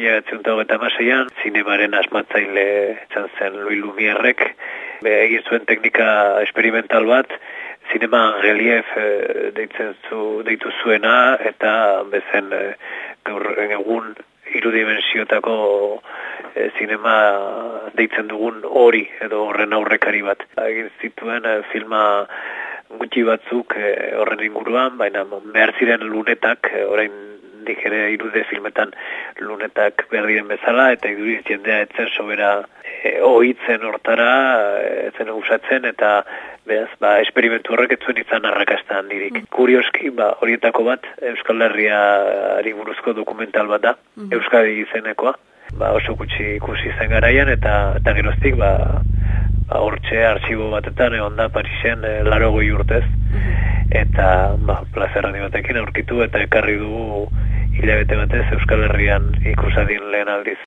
mila eta maseian, zinemaren asmatzaile txan zen Louis Lumierrek, egin zuen teknika experimental bat, zinema relief e, deitzen zu, deitu zuena, eta bezen e, gaur egun irudimensiotako e, zinema deitzen dugun hori, edo horren aurrekari bat. Egin zituen e, filma gutxi batzuk e, horren inguruan, baina behar ziren lunetak, orain dik ere irude filmetan lunetak berrien bezala, eta iduriz jendea etzen sobera e, ohitzen hortara, etzen usatzen, eta behaz, ba, esperimentu horrek etzuen izan arrakastan dirik. Mm. Kurioski, ba, horietako bat, Euskal Herria buruzko dokumental bat da, mm. Euskadi izenekoa, ba, oso gutxi ikusi zen garaian, eta, eta geroztik, ba, ba, hortxe arxibo batetan, egon da, Parisen, e, laro goi urtez, mm. eta, ba, plazerra batekin aurkitu, eta ekarri dugu hilabete batez Euskal Herrian ikusadin lehen aldiz.